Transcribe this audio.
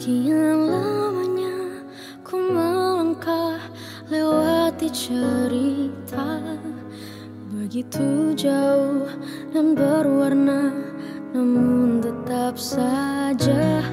Sekian lamanya ku melangkah lewati cerita. Begitu jauh dan berwarna namun tetap saja